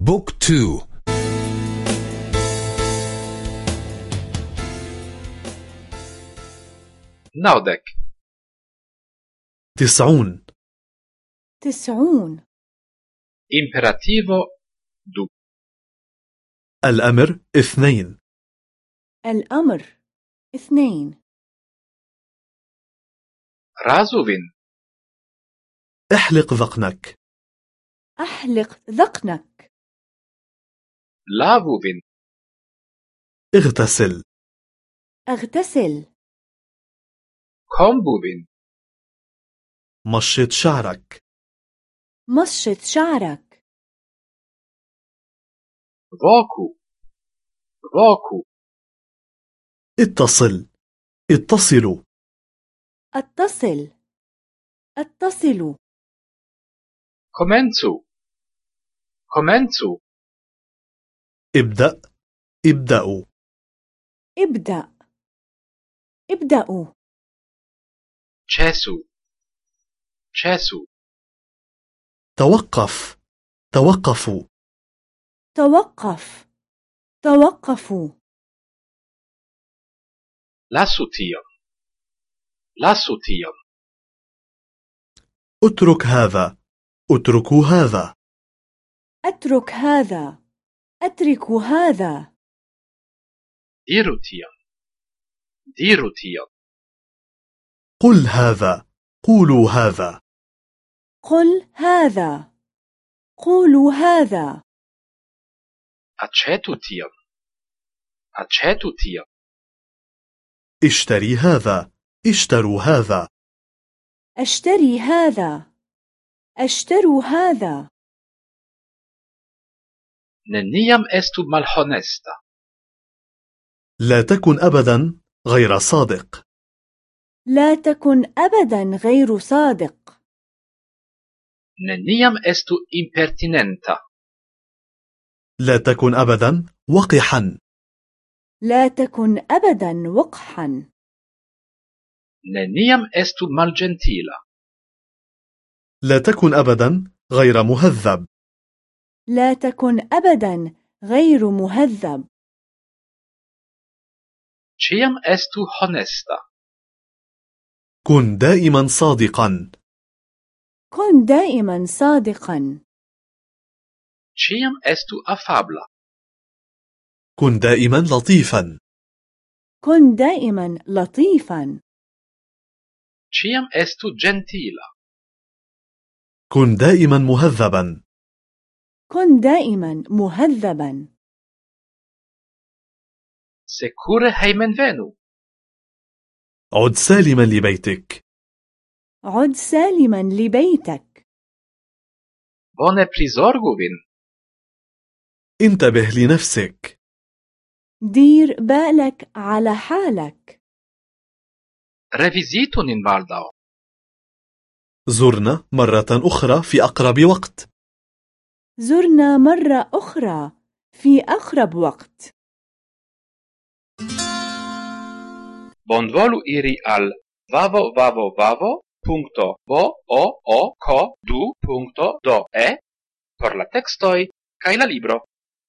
بوك تو. نودك. تسعون. تسعون. imperativo du الأمر اثنين. الأمر اثنين. razuvin احلق ذقنك. أحلق ذقنك. Lavuvin اغتسل. أغتسل. kombuvin مشط شعرك. مشط شعرك. vaku vaku اتصل. اتصلوا اتصل. اتصلوا komencu komencu ابدأ. ابدأوا. ابدأ. ابدأوا. cesu cesu توقف. توقفوا. توقف. توقفوا. lasu tion lasu tion اترك هذا. اتركوا هذا. أترك هذا. أترك هذا. diru tion diru tion قل هذا. قولوا هذا. قل هذا. قولوا هذا. acetu tion acetu tion اشتري هذا. اشتروا هذا. أشتري هذا. أشتروا هذا. Neniam estu malhonesta. لا تكن أبدا غير صادق. لا تكن أبدا غير صادق. Neniam estu impertinenta. لا تكن أبدا وقحا. لا تكن أبدا وقحا. Neniam estu malgentila. لا تكن أبدا غير مهذب. لا تكن أبدا غير مهذب. ciam estu honesta كن دائما صادقا. كن دائما صادقا. ciam estu afabla كن دائما لطيفا. كن دائما لطيفا. ciam estu gentila كن دائما مهذبا. كن دائما مهذبا. secure hejmenvenu عد سالما لبيتك. عد سالما لبيتك. Prizorgu vin انتبه لنفسك. دير بالك على حالك. Nin baldaŭ زرنا مرة أخرى في أقرب وقت. زرنا مرة أخرى في أقرب وقت bonvolu iri al www.book2.de por la tekstoj kaj la libro